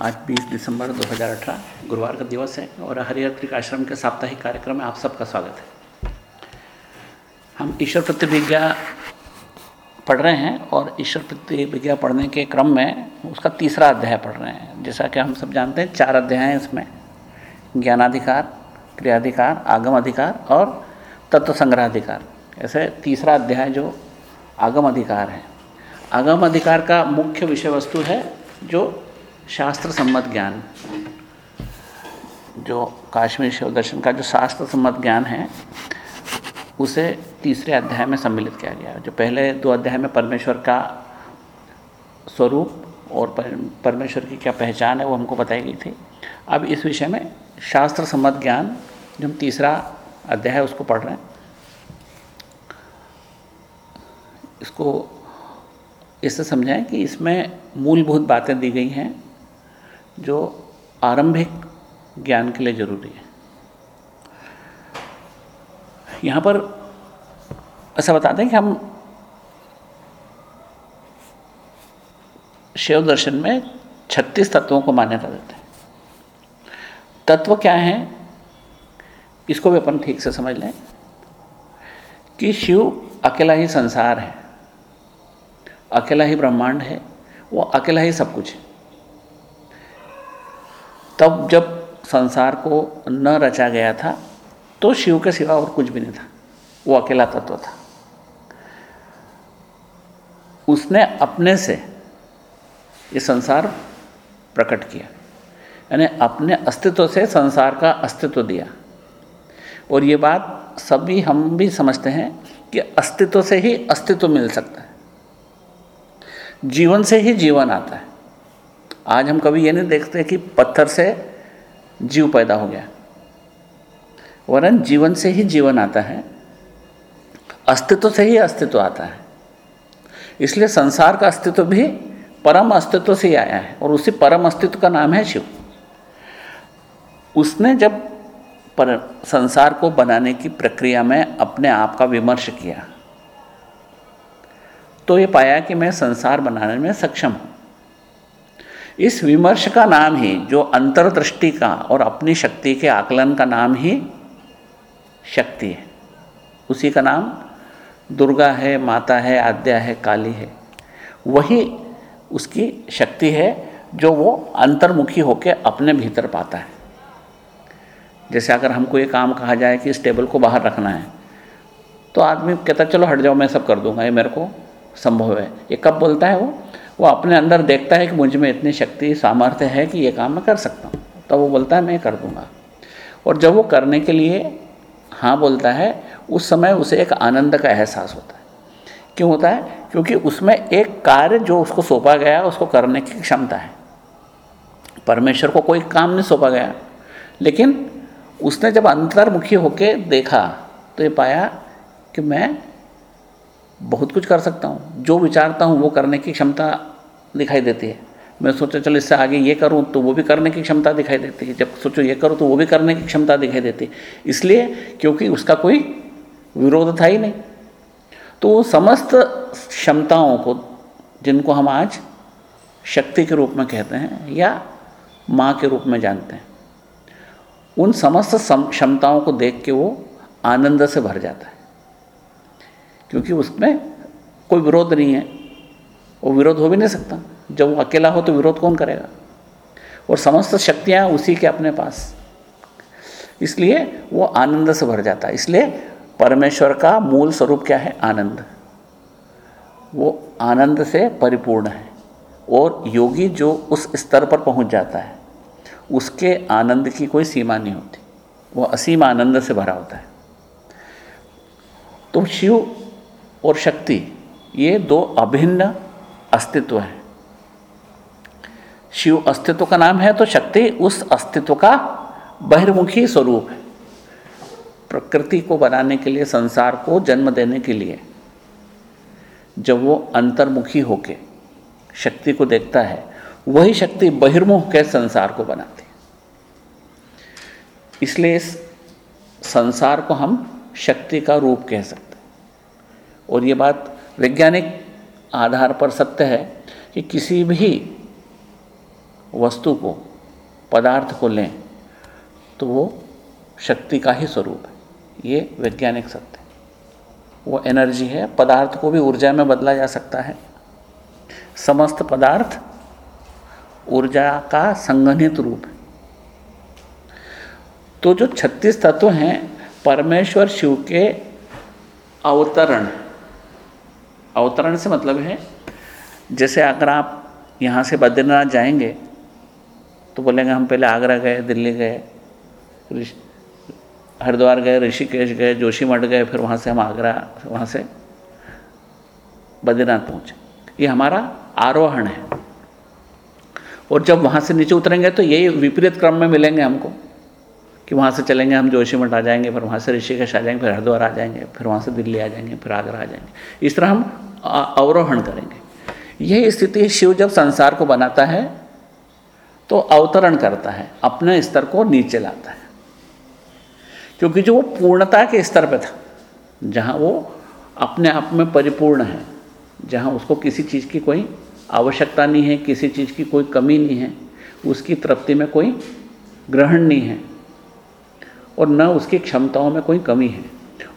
आज 20 दिसंबर 2018 गुरुवार का दिवस है और हरिहर आश्रम के साप्ताहिक कार्यक्रम में आप सबका स्वागत है। हम ईश्वर प्रतिभिज्ञा पढ़ रहे हैं और ईश्वर प्रतिभिज्ञा पढ़ने के क्रम में उसका तीसरा अध्याय पढ़ रहे हैं। जैसा कि हम सब जानते हैं, चार अध्याय हैं इसमें। ज्ञानाधिकार, क्रियाधिकार आगम अधिकार और तत्व संग्रहाधिकार ऐसे तीसरा अध्याय जो आगम अधिकार है। आगम अधिकार का मुख्य विषय वस्तु है जो शास्त्र सम्मत ज्ञान जो काश्मीर शिव दर्शन का जो शास्त्र सम्मत ज्ञान है, उसे तीसरे अध्याय में सम्मिलित किया गया है। जो पहले दो अध्याय में परमेश्वर का स्वरूप और परमेश्वर की क्या पहचान है, वो हमको बताई गई थी। अब इस विषय में शास्त्र सम्मत ज्ञान जो हम तीसरा अध्याय है, उसको पढ़ रहे हैं। इसको इससे समझाएँ कि इसमें मूलभूत बातें दी गई हैं जो आरंभिक ज्ञान के लिए ज़रूरी है। यहाँ पर ऐसा बताते हैं कि हम शिव दर्शन में 36 तत्वों को मान्यता देते हैं। तत्व क्या है, इसको भी अपन ठीक से समझ लें कि शिव अकेला ही संसार है, अकेला ही ब्रह्मांड है, वो अकेला ही सब कुछ है। तब जब संसार को न रचा गया था तो शिव के सिवा और कुछ भी नहीं था। वो अकेला तत्व था। उसने अपने से ये संसार प्रकट किया। यानी अपने अस्तित्व से संसार का अस्तित्व दिया। और ये बात सभी हम भी समझते हैं कि अस्तित्व से ही अस्तित्व मिल सकता है। जीवन से ही जीवन आता है। आज हम कभी ये नहीं देखते कि पत्थर से जीव पैदा हो गया। वरन जीवन से ही जीवन आता है, अस्तित्व से ही अस्तित्व आता है। इसलिए संसार का अस्तित्व भी परम अस्तित्व से ही आया है और उसी परम अस्तित्व का नाम है शिव। उसने जब पर संसार को बनाने की प्रक्रिया में अपने आप का विमर्श किया तो ये पाया कि मैं संसार बनाने में सक्षम हूँ। इस विमर्श का नाम ही, जो अंतर्दृष्टि का और अपनी शक्ति के आकलन का नाम ही शक्ति है। उसी का नाम दुर्गा है, माता है, आद्या है, काली है। वही उसकी शक्ति है, जो वो अंतर्मुखी होकर अपने भीतर पाता है। जैसे अगर हमको ये काम कहा जाए कि इस टेबल को बाहर रखना है तो आदमी कहता चलो हट जाओ, मैं सब कर दूँगा, ये मेरे को संभव है। ये कब बोलता है वो? वो अपने अंदर देखता है कि मुझमें इतनी शक्ति, सामर्थ्य है कि ये काम मैं कर सकता हूँ। तब तो वो बोलता है, मैं कर दूँगा। और जब वो करने के लिए हाँ बोलता है, उस समय उसे एक आनंद का एहसास होता है। क्यों होता है? क्योंकि उसमें एक कार्य जो उसको सौंपा गया, उसको करने की क्षमता है। परमेश्वर को कोई काम नहीं सौंपा गया। लेकिन उसने जब अंतर्मुखी होके देखा तो ये पाया कि मैं बहुत कुछ कर सकता हूँ। जो विचारता हूँ वो करने की क्षमता दिखाई देती है। मैं सोचा, चलो इससे आगे ये करूँ तो वो भी करने की क्षमता दिखाई देती है। जब सोचो ये करूँ तो वो भी करने की क्षमता दिखाई देती है। इसलिए क्योंकि उसका कोई विरोध था ही नहीं। तो वो समस्त क्षमताओं को, जिनको हम आज शक्ति के रूप में कहते हैं या माँ के रूप में जानते हैं, उन समस्त क्षमताओं को देख के वो आनंद से भर जाता है। क्योंकि उसमें कोई विरोध नहीं है। वो विरोध हो भी नहीं सकता। जब वो अकेला हो तो विरोध कौन करेगा? और समस्त शक्तियाँ उसी के अपने पास। इसलिए वो आनंद से भर जाता है। इसलिए परमेश्वर का मूल स्वरूप क्या है? आनंद। वो आनंद से परिपूर्ण है। और योगी जो उस स्तर पर पहुँच जाता है, उसके आनंद की कोई सीमा नहीं होती। वो असीम आनंद से भरा होता है। तो शिव और शक्ति, ये दो अभिन्न अस्तित्व हैं। शिव अस्तित्व का नाम है तो शक्ति, उस अस्तित्व का बहिर्मुखी स्वरूप है। प्रकृति को बनाने के लिए, संसार को जन्म देने के लिए, जब वो अंतर्मुखी होके शक्ति को देखता है, वही शक्ति बहिर्मुख के संसार को बनाती है। इसलिए इस संसार को हम शक्ति का रूप कह सकते और ये बात वैज्ञानिक आधार पर सत्य है कि किसी भी वस्तु को, पदार्थ को लें तो वो शक्ति का ही स्वरूप है। ये वैज्ञानिक सत्य वो एनर्जी है, पदार्थ को भी ऊर्जा में बदला जा सकता है। समस्त पदार्थ ऊर्जा का संगठित रूप है। तो जो छत्तीस तत्व हैं, परमेश्वर शिव के अवतरण अवतरण से मतलब है, जैसे अगर आप यहाँ से बद्रीनाथ जाएँगे तो बोलेंगे हम पहले आगरा गए, दिल्ली गए हरिद्वार गए, ऋषिकेश गए जोशी मठ गए, फिर वहाँ से हम आगरा, वहाँ से बद्रीनाथ पहुँचे। ये हमारा आरोहण है। और जब वहाँ से नीचे उतरेंगे तो यही विपरीत क्रम में मिलेंगे हमको। कि वहाँ से चलेंगे, हम जोशीमठ आ जाएँगे, फिर वहाँ से ऋषिकेश आ जाएँगे, फिर हरिद्वार आ जाएँगे, फिर वहाँ से दिल्ली आ जाएँगे, फिर आगरा आ जाएँगे। इस तरह हम अवरोहण करेंगे। यही स्थिति शिव जब संसार को बनाता है तो अवतरण करता है, अपने स्तर को नीचे लाता है। क्योंकि जो वो पूर्णता के स्तर पर था, जहाँ वो अपने आप में परिपूर्ण है, जहाँ उसको किसी चीज़ की कोई आवश्यकता नहीं है, किसी चीज़ की कोई कमी नहीं है, उसकी तृप्ति में कोई ग्रहण नहीं है और न उसकी क्षमताओं में कोई कमी है।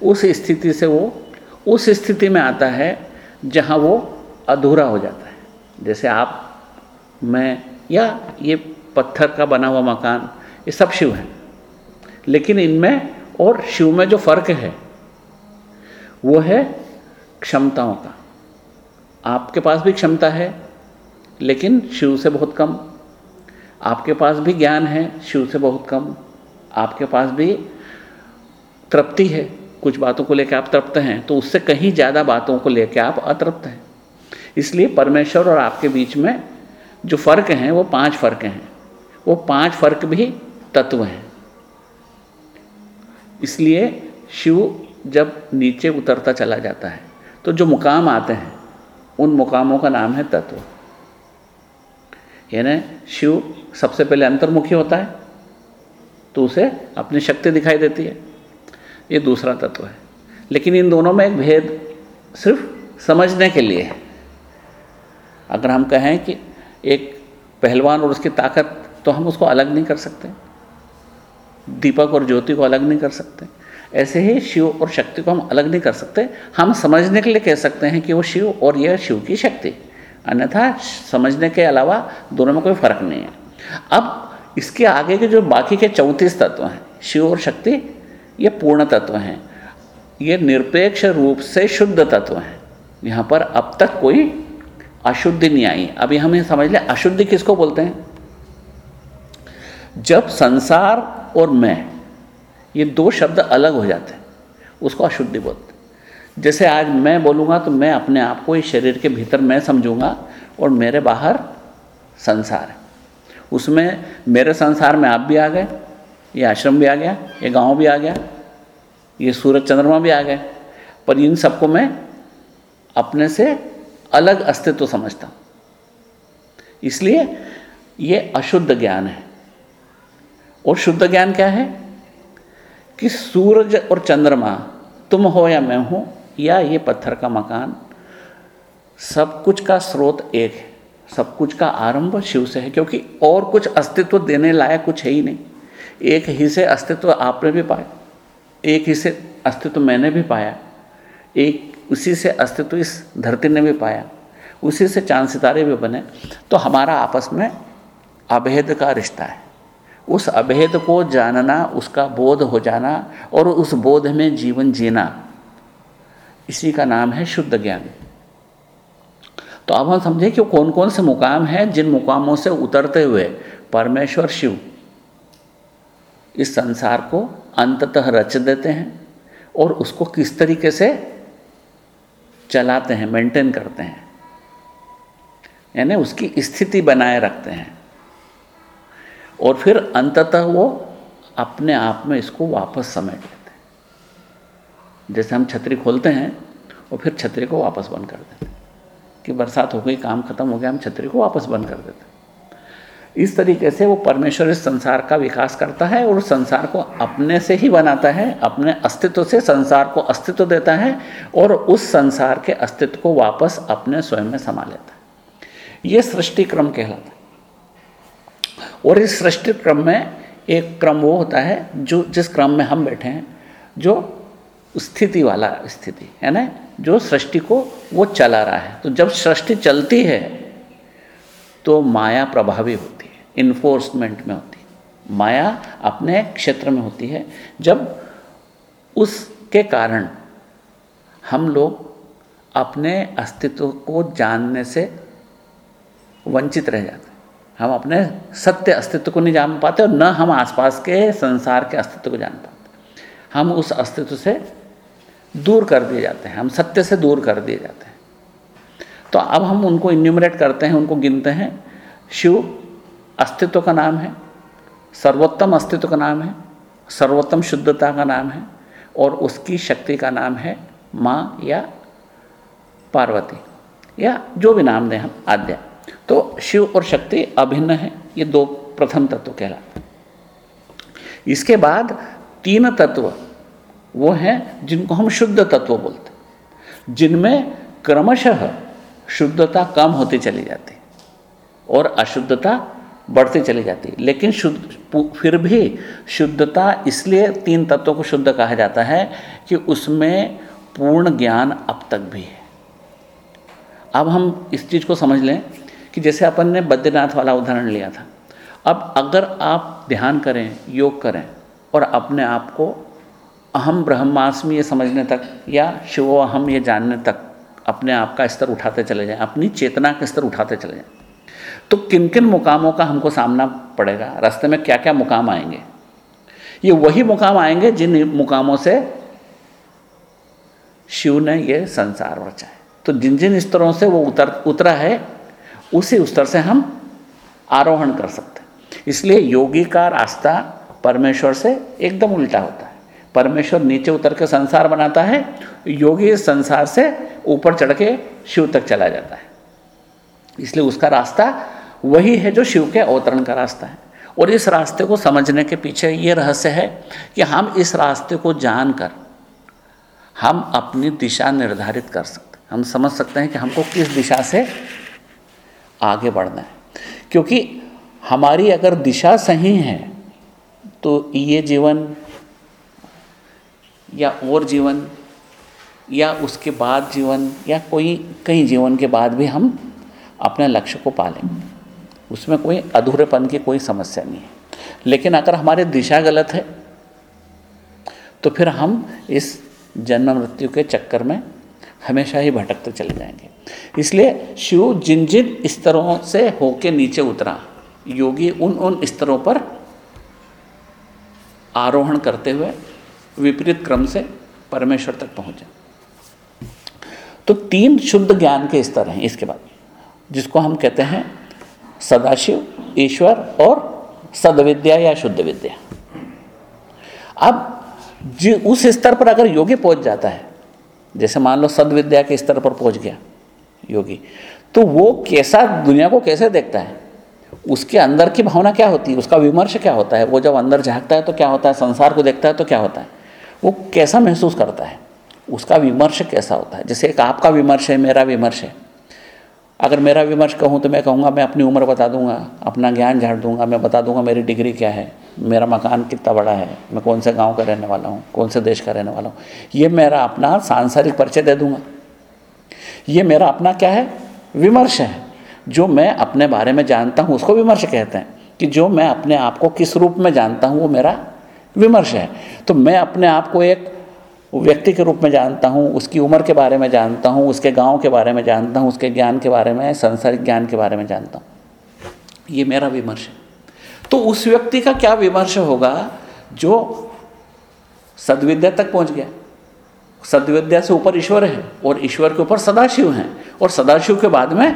उस स्थिति से वो, उस स्थिति में आता है जहाँ वो अधूरा हो जाता है। जैसे आप, मैं, या ये पत्थर का बना हुआ मकान, ये सब शिव हैं। लेकिन इनमें और शिव में जो फ़र्क है, वो है क्षमताओं का। आपके पास भी क्षमता है, लेकिन शिव से बहुत कम। आपके पास भी ज्ञान है, शिव से बहुत कम। आपके पास भी तृप्ति है। कुछ बातों को लेकर आप तृप्त हैं तो उससे कहीं ज़्यादा बातों को लेकर आप अतृप्त हैं। इसलिए परमेश्वर और आपके बीच में जो फ़र्क हैं, वो पाँच फ़र्क हैं। वो पाँच फ़र्क भी तत्व हैं। इसलिए शिव जब नीचे उतरता चला जाता है तो जो मुकाम आते हैं, उन मुकामों का नाम है तत्व। यानी शिव सबसे पहले अंतर्मुखी होता है तो उसे अपनी शक्ति दिखाई देती है। ये दूसरा तत्व है। लेकिन इन दोनों में एक भेद सिर्फ़ समझने के लिए है। अगर हम कहें कि एक पहलवान और उसकी ताकत तो हम उसको अलग नहीं कर सकते। दीपक और ज्योति को अलग नहीं कर सकते। ऐसे ही शिव और शक्ति को हम अलग नहीं कर सकते। हम समझने के लिए कह सकते हैं कि वो शिव और यह शिव की शक्ति। अन्यथा समझने के अलावा दोनों में कोई फ़र्क नहीं है। अब इसके आगे के जो बाकी के चौंतीस तत्व हैं, शिव और शक्ति, ये पूर्ण तत्व हैं। ये निरपेक्ष रूप से शुद्ध तत्व हैं। यहाँ पर अब तक कोई अशुद्धि नहीं आई। अभी हमें समझ लें, अशुद्धि किसको बोलते हैं? जब संसार और मैं, ये दो शब्द अलग हो जाते हैं, उसको अशुद्धि बोलते हैं। जैसे आज मैं बोलूँगा तो मैं अपने आप को इस शरीर के भीतर मैं समझूँगा और मेरे बाहर संसार है। उसमें मेरे संसार में आप भी आ गए, ये आश्रम भी आ गया, ये गाँव भी आ गया, ये सूरज चंद्रमा भी आ गए। पर इन सबको मैं अपने से अलग अस्तित्व समझता हूँ। इसलिए ये अशुद्ध ज्ञान है। और शुद्ध ज्ञान क्या है? कि सूरज और चंद्रमा, तुम हो या मैं हूँ, या ये पत्थर का मकान, सब कुछ का स्रोत एक है। सब कुछ का आरंभ शिव से है, क्योंकि और कुछ अस्तित्व देने लायक कुछ है ही नहीं। एक ही से अस्तित्व आपने भी पाया, एक ही से अस्तित्व मैंने भी पाया, एक उसी से अस्तित्व इस धरती ने भी पाया, उसी से चाँद सितारे भी बने। तो हमारा आपस में अभेद का रिश्ता है। उस अभेद को जानना, उसका बोध हो जाना और उस बोध में जीवन जीना, इसी का नाम है शुद्ध ज्ञान। तो अब हम समझें कि कौन कौन से मुकाम हैं जिन मुकामों से उतरते हुए परमेश्वर शिव इस संसार को अंततः रच देते हैं और उसको किस तरीके से चलाते हैं मेंटेन करते हैं। यानी उसकी स्थिति बनाए रखते हैं। और फिर अंततः वो अपने आप में इसको वापस समेट लेते हैं। जैसे हम छतरी खोलते हैं और फिर छतरी को वापस बंद कर देते हैं। कि बरसात हो गई, काम खत्म हो गया, हम छतरी को वापस बंद कर देते इस तरीके से वो परमेश्वर इस संसार का विकास करता है और संसार को अपने से ही बनाता है, अपने अस्तित्व से संसार को अस्तित्व देता है और उस संसार के अस्तित्व को वापस अपने स्वयं में समा लेता है। ये सृष्टि क्रम कहलाता है। और इस सृष्टि क्रम में एक क्रम वो होता है जो, जिस क्रम में हम बैठे हैं, जो स्थिति वाला स्थिति, है ना? जो सृष्टि को वो चला रहा है। तो जब सृष्टि चलती है तो माया प्रभावी होती है इन्फोर्समेंट में होती है। माया अपने क्षेत्र में होती है। जब उसके कारण हम लोग अपने अस्तित्व को जानने से वंचित रह जाते हैं। हम अपने सत्य अस्तित्व को नहीं जान पाते और न हम आसपास के संसार के अस्तित्व को जान पाते। हम उस अस्तित्व से दूर कर दिए जाते हैं, हम सत्य से दूर कर दिए जाते हैं। तो अब हम उनको इन्यूमरेट करते हैं, उनको गिनते हैं। शिव अस्तित्व का नाम है, सर्वोत्तम अस्तित्व का नाम है, सर्वोत्तम शुद्धता का नाम है, और उसकी शक्ति का नाम है माँ या पार्वती, या जो भी नाम दें हम, आद्या। तो शिव और शक्ति अभिन्न है, ये दो प्रथम तत्व कहलाते इसके बाद तीन तत्व वो हैं जिनको हम शुद्ध तत्व बोलते जिनमें क्रमशः शुद्धता कम होती चली जाती और अशुद्धता बढ़ती चली जाती लेकिन शुद्ध फिर भी शुद्धता इसलिए तीन तत्वों को शुद्ध कहा जाता है कि उसमें पूर्ण ज्ञान अब तक भी है। अब हम इस चीज़ को समझ लें कि जैसे अपन ने बद्रीनाथ वाला उदाहरण लिया था। अब अगर आप ध्यान करें, योग करें और अपने आप को अहम ब्रह्मास्मि ये समझने तक या शिवो अहम ये जानने तक अपने आप का स्तर उठाते चले जाएँ, अपनी चेतना का स्तर उठाते चले जाएँ। तो किन किन मुकामों का हमको सामना पड़ेगा? रास्ते में क्या क्या मुकाम आएँगे? ये वही मुकाम आएँगे जिन मुकामों से शिव ने ये संसार रचा है। तो जिन जिन स्तरों से वो उतर, उतरा है, उसी स्तर से हम आरोहण कर सकते हैं। इसलिए योगी का रास्ता परमेश्वर से एकदम उल्टा होता है। परमेश्वर नीचे उतर के संसार बनाता है, योगी इस संसार से ऊपर चढ़ के शिव तक चला जाता है। इसलिए उसका रास्ता वही है जो शिव के अवतरण का रास्ता है। और इस रास्ते को समझने के पीछे ये रहस्य है कि हम इस रास्ते को जानकर हम अपनी दिशा निर्धारित कर सकते हम समझ सकते हैं कि हमको किस दिशा से आगे बढ़ना है। क्योंकि हमारी अगर दिशा सही है तो ये जीवन या और जीवन, या उसके बाद जीवन, या कोई कई जीवन के बाद भी हम अपने लक्ष्य को पालेंगे। उसमें कोई अधूरेपन की कोई समस्या नहीं है। लेकिन अगर हमारी दिशा गलत है तो फिर हम इस जन्म मृत्यु के चक्कर में हमेशा ही भटकते चले जाएँगे। इसलिए शिव जिन जिन स्तरों से होके नीचे उतरा, योगी उन उन स्तरों पर आरोहण करते हुए विपरीत क्रम से परमेश्वर तक पहुँचे। तो तीन शुद्ध ज्ञान के स्तर हैं इसके बाद, जिसको हम कहते हैं सदाशिव, ईश्वर और सदविद्या या शुद्ध विद्या। अब जी, उस स्तर पर अगर योगी पहुँच जाता है, जैसे मान लो सदविद्या के स्तर पर पहुँच गया योगी तो वो कैसा, दुनिया को कैसे देखता है? उसके अंदर की भावना क्या होती है? उसका विमर्श क्या होता है? वो जब अंदर झाँकता है तो क्या होता है? संसार को देखता है तो क्या होता है? वो कैसा महसूस करता है? उसका विमर्श कैसा होता है? जैसे एक आपका विमर्श है, मेरा विमर्श है। अगर मेरा विमर्श कहूँ तो मैं कहूँगा, मैं अपनी उम्र बता दूँगा, अपना ज्ञान झाड़ दूँगा, मैं बता दूँगा मेरी डिग्री क्या है, मेरा मकान कितना बड़ा है, मैं कौन से गाँव का रहने वाला हूँ, कौन से देश का रहने वाला हूँ। ये मेरा अपना सांसारिक परिचय दे दूँगा। ये मेरा अपना क्या है? विमर्श है। जो मैं अपने बारे में जानता हूँ, उसको विमर्श कहते हैं कि जो मैं अपने आप को किस रूप में जानता हूँ, वो मेरा विमर्श है। तो मैं अपने आप को एक व्यक्ति के रूप में जानता हूँ, उसकी उम्र के बारे में जानता हूँ, उसके गाँव के बारे में जानता हूँ, उसके ज्ञान के बारे में, संसारिक ज्ञान के बारे में जानता हूँ। ये मेरा विमर्श है। तो उस व्यक्ति का क्या विमर्श होगा जो सदविद्या तक पहुँच गया? सदविद्या से ऊपर ईश्वर है और ईश्वर के ऊपर सदाशिव हैं और सदाशिव के बाद में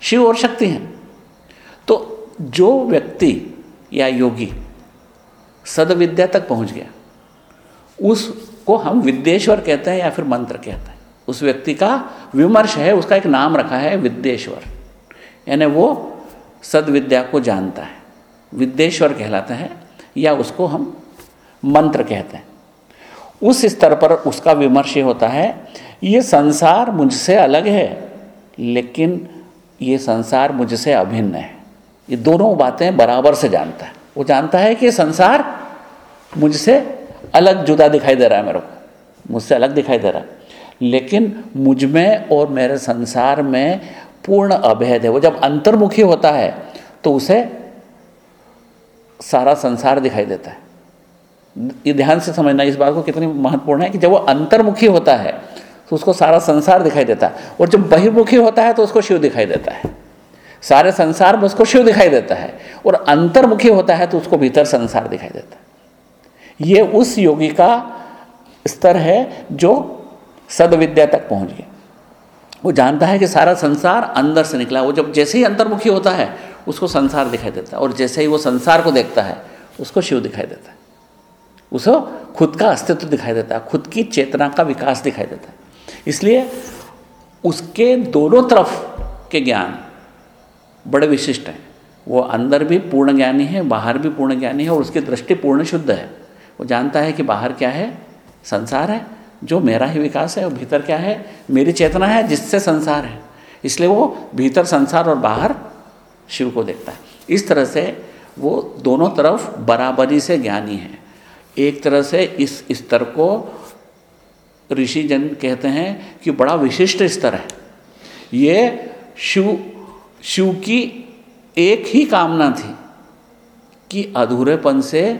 शिव और शक्ति हैं। तो जो व्यक्ति या योगी सदविद्या तक पहुँच गया। उसको हम विद्येश्वर कहते हैं या फिर मंत्र कहते हैं। उस व्यक्ति का विमर्श है, उसका एक नाम रखा है विद्येश्वर। यानी वो सदविद्या को जानता है। विद्येश्वर कहलाता है या उसको हम मंत्र कहते हैं। उस स्तर पर उसका विमर्श होता है, ये संसार मुझसे अलग है, लेकिन ये संसार मुझसे अभिन्न है। ये दोनों बातें बराबर से जानता है। वो जानता है कि संसार मुझसे अलग जुदा दिखाई दे रहा है मेरे को। मुझसे अलग दिखाई दे रहा है। लेकिन मुझमें और मेरे संसार में पूर्ण अभेद है। वो जब अंतर्मुखी होता है तो उसे सारा संसार दिखाई देता है। ये ध्यान से समझना, इस बात को कितनी महत्वपूर्ण है कि जब वो अंतर्मुखी होता है तो उसको सारा संसार दिखाई देता है। और जब बहिर्मुखी होता है तो उसको शिव दिखाई देता है। सारे संसार में उसको शिव दिखाई देता है और अंतर्मुखी होता है तो उसको भीतर संसार दिखाई देता है। ये उस योगी का स्तर है जो सदविद्या तक पहुँच गया। वो जानता है कि सारा संसार अंदर से निकला वो जब जैसे ही अंतर्मुखी होता है, उसको संसार दिखाई देता है और जैसे ही वो संसार को देखता है, उसको शिव दिखाई देता है। उसको खुद का अस्तित्व दिखाई देता है, खुद की चेतना का विकास दिखाई देता है। इसलिए उसके दोनों तरफ़ के ज्ञान बड़े विशिष्ट हैं। वो अंदर भी पूर्ण ज्ञानी है, बाहर भी पूर्ण ज्ञानी है और उसकी दृष्टि पूर्ण शुद्ध है। वो जानता है कि बाहर क्या है, संसार है, जो मेरा ही विकास है और भीतर क्या है, मेरी चेतना है जिससे संसार है। इसलिए वो भीतर संसार और बाहर शिव को देखता है। इस तरह से वो दोनों तरफ़ बराबरी से ज्ञानी है। एक तरह से इस स्तर को ऋषि जन कहते हैं कि बड़ा विशिष्ट स्तर है। ये शिव शिव की एक ही कामना थी कि अधूरेपन से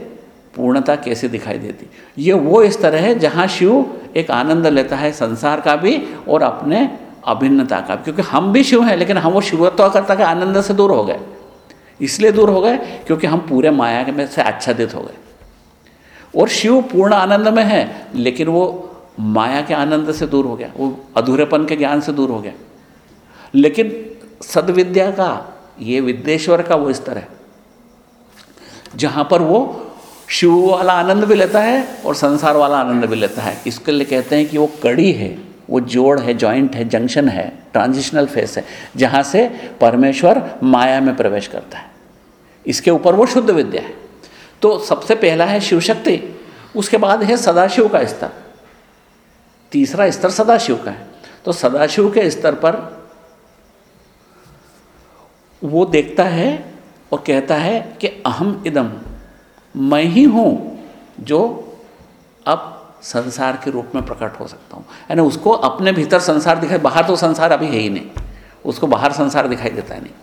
पूर्णता कैसे दिखाई देती। ये वो इस तरह है जहाँ शिव एक आनंद लेता है संसार का भी और अपने अभिन्नता का भी। क्योंकि हम भी शिव हैं, लेकिन हम वो शिवत्व करता के आनंद से दूर हो गए। इसलिए दूर हो गए क्योंकि हम पूरे माया में से आच्छादित हो गए। और शिव पूर्ण आनंद में है, लेकिन वो माया के आनंद से दूर हो गया, वो अधूरेपन के ज्ञान से दूर हो गया। लेकिन सदविद्या का, ये विद्येश्वर का वो स्तर है। जहाँ पर वो शिव वाला आनंद भी लेता है और संसार वाला आनंद भी लेता है। इसके लिए कहते हैं कि वो कड़ी है, वो जोड़ है जॉइंट है जंक्शन है ट्रांजिशनल फेस है, जहाँ से परमेश्वर माया में प्रवेश करता है। इसके ऊपर वो शुद्ध विद्या है। तो सबसे पहला है शिव शक्ति उसके बाद है सदाशिव का स्तर। तीसरा स्तर सदाशिव का है। तो सदाशिव के स्तर पर वो देखता है और कहता है कि अहम इदम, मैं ही हूँ जो अब संसार के रूप में प्रकट हो सकता हूँ। यानी उसको अपने भीतर संसार दिखाई, बाहर तो संसार अभी है ही नहीं। उसको बाहर संसार दिखाई देता है नहीं।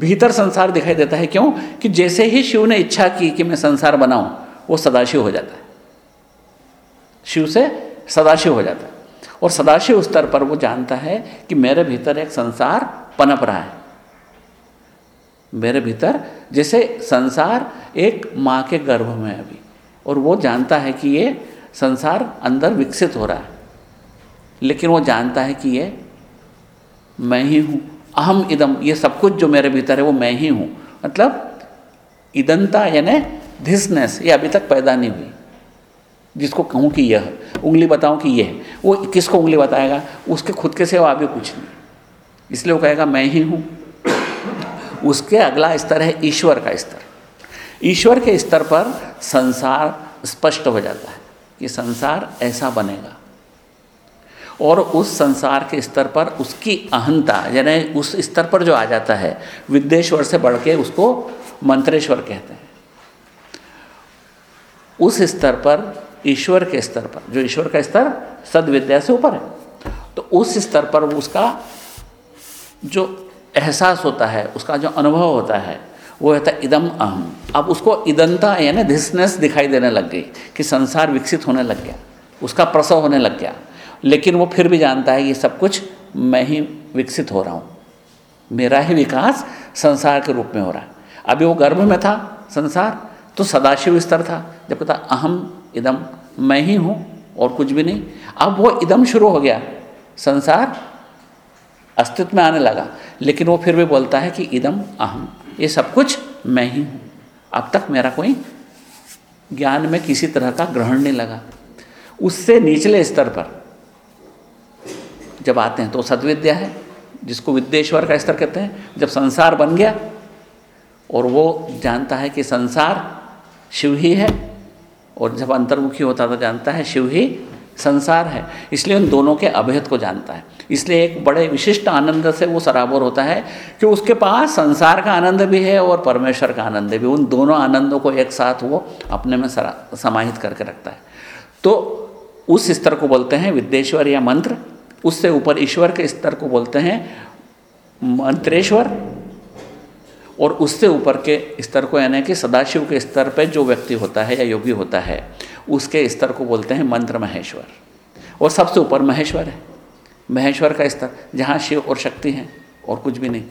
भीतर संसार दिखाई देता है क्यों? कि जैसे ही शिव ने इच्छा की कि मैं संसार बनाऊँ, वो सदाशिव हो जाता है। शिव से सदाशिव हो जाता है। और सदाशिव स्तर पर वो जानता है कि मेरे भीतर एक संसार पनप रहा है। मेरे भीतर, जैसे संसार एक माँ के गर्भ में है अभी। और वो जानता है कि ये संसार अंदर विकसित हो रहा है। लेकिन वो जानता है कि ये मैं ही हूँ। अहम इदम, ये सब कुछ जो मेरे भीतर है, वो मैं ही हूँ। मतलब इदंता यानी धिसनेस, ये अभी तक पैदा नहीं हुई। जिसको कहूँ कि यह, उंगली बताऊँ कि यह। वो किसको उंगली बताएगा? उसके खुद के सिवा अभी कुछ नहीं। इसलिए वो कहेगा, मैं ही हूँ। उसके अगला स्तर है ईश्वर का स्तर। ईश्वर के स्तर पर संसार स्पष्ट हो जाता है कि संसार ऐसा बनेगा। और उस संसार के स्तर पर उसकी अहंता, यानी उस स्तर पर जो आ जाता है विद्येश्वर से बढ़ के उसको मंत्रेश्वर कहते हैं। उस स्तर पर, ईश्वर के स्तर पर, जो ईश्वर का स्तर सदविद्या से ऊपर है तो उस स्तर पर उसका जो एहसास होता है, उसका जो अनुभव होता है, वो है इदम अहम। अब उसको इदंता यानी धिसनेस दिखाई देने लग गई कि संसार विकसित होने लग गया, उसका प्रसव होने लग गया। लेकिन वो फिर भी जानता है ये सब कुछ मैं ही विकसित हो रहा हूँ। मेरा ही विकास संसार के रूप में हो रहा है। अभी वो गर्भ में था, संसार तो सदाशिव स्तर था। जब कहता, अहम, इदम, मैं ही हूँ और कुछ भी नहीं। अब वो इदम शुरू हो गया, संसार अस्तित्व में आने लगा। लेकिन वो फिर भी बोलता है कि इदम अहम। ये सब कुछ मैं ही हूँ। अब तक मेरा कोई ज्ञान में किसी तरह का ग्रहण नहीं लगा। उससे निचले स्तर पर जब आते हैं तो सदविद्या है, जिसको विद्येश्वर का स्तर कहते हैं, जब संसार बन गया और वो जानता है कि संसार शिव ही है और जब अंतर्मुखी होता तो जानता है शिव ही संसार है। इसलिए उन दोनों के अभेद को जानता है। इसलिए एक बड़े विशिष्ट आनंद से वो सराबोर होता है कि उसके पास संसार का आनंद भी है और परमेश्वर का आनंद भी। उन दोनों आनंदों को एक साथ वो अपने में समाहित करके रखता है। तो उस स्तर को बोलते हैं विद्येश्वर या मंत्र। उससे ऊपर ईश्वर के स्तर को बोलते हैं मंत्रेश्वर। और उससे ऊपर के स्तर को, यानी कि सदाशिव के स्तर पर जो व्यक्ति होता है या योगी होता है, उसके स्तर को बोलते हैं मंत्र महेश्वर। और सबसे ऊपर महेश्वर है। महेश्वर का स्तर, जहाँ शिव और शक्ति हैं और कुछ भी नहीं।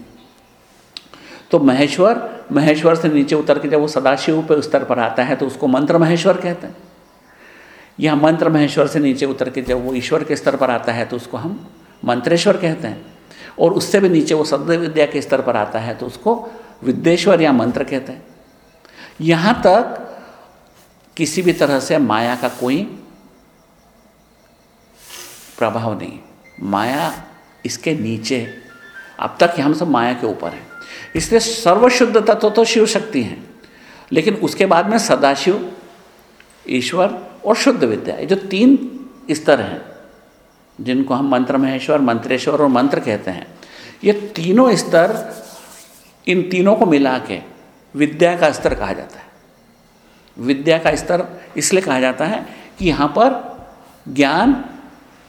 तो महेश्वर महेश्वर से नीचे उतर के जब वो सदाशिव पे स्तर पर आता है तो उसको मंत्र महेश्वर कहते हैं। या मंत्र महेश्वर से नीचे उतर के जब वो ईश्वर के स्तर पर आता है तो उसको हम मंत्रेश्वर कहते हैं। और उससे भी नीचे वो सद विद्या के स्तर पर आता है तो उसको विद्येश्वर या मंत्र कहते हैं। यहाँ तक किसी भी तरह से माया का कोई प्रभाव नहीं माया इसके नीचे अब तक हम सब माया के ऊपर हैं। इसलिए सर्वशुद्ध तत्व तो शिव शक्ति हैं। लेकिन उसके बाद में सदाशिव, ईश्वर और शुद्ध विद्या। ये जो तीन स्तर हैं, जिनको हम मंत्र महेश्वर, मंत्रेश्वर और मंत्र कहते हैं, ये तीनों स्तर इन तीनों को मिला के विद्या का स्तर कहा जाता है। विद्या का स्तर इसलिए कहा जाता है कि यहाँ पर ज्ञान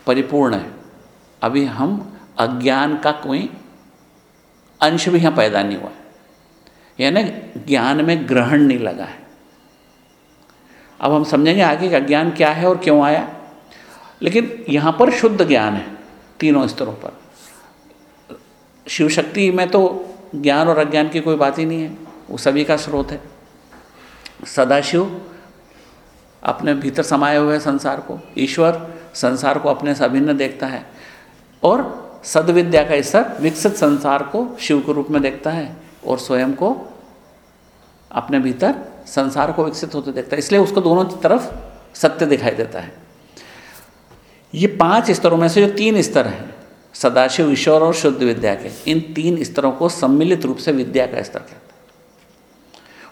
परिपूर्ण है। अभी हम अज्ञान का कोई अंश भी यहाँ पैदा नहीं हुआ यानी ज्ञान में ग्रहण नहीं लगा है। अब हम समझेंगे आगे कि अज्ञान क्या है और क्यों आया। लेकिन यहाँ पर शुद्ध ज्ञान है तीनों स्तरों पर। शिव शक्ति में तो ज्ञान और अज्ञान की कोई बात ही नहीं है। वो सभी का स्रोत है। सदाशिव अपने भीतर समाये हुए संसार को, ईश्वर संसार को अपने से अभिन्न देखता है और सदविद्या का स्तर विकसित संसार को शिव के रूप में देखता है और स्वयं को अपने भीतर संसार को विकसित होते देखता है। इसलिए उसको दोनों तरफ़ सत्य दिखाई देता है। ये पाँच स्तरों में से जो तीन स्तर हैं सदाशिव ईश्वर और शुद्ध विद्या के। इन तीन स्तरों को सम्मिलित रूप से विद्या का स्तर कहते हैं।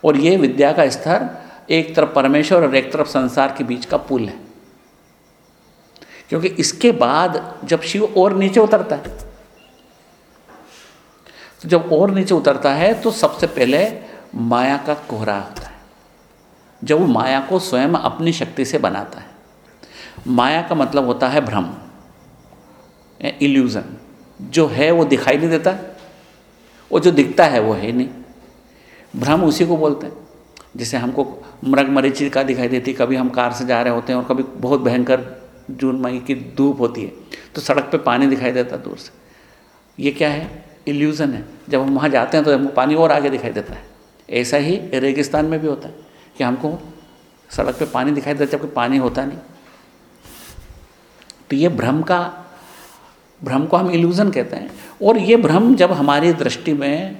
और ये विद्या का स्तर एक तरफ़ परमेश्वर और एक तरफ़ संसार के बीच का पुल है। क्योंकि इसके बाद जब शिव और नीचे उतरता है तो जब और नीचे उतरता है तो सबसे पहले माया का कोहरा होता है। जब वो माया को स्वयं अपनी शक्ति से बनाता है। माया का मतलब होता है भ्रम। इल्यूज़न जो है, वो दिखाई नहीं देता। वो जो दिखता है, वो है नहीं। भ्रम उसी को बोलते हैं। जैसे हमको मृग मरीची का दिखाई देती है कभी हम कार से जा रहे होते हैं और कभी बहुत भयंकर जून मई की धूप होती है तो सड़क पे पानी दिखाई देता दूर से। ये क्या है? इल्यूज़न है। जब हम वहाँ जाते हैं तो हमको पानी और आगे दिखाई देता है। ऐसा ही रेगिस्तान में भी होता है कि हमको सड़क पे पानी दिखाई देता है, जबकि पानी होता नहीं। तो ये भ्रम का भ्रम को हम इल्यूज़न कहते हैं। और ये भ्रम जब हमारी दृष्टि में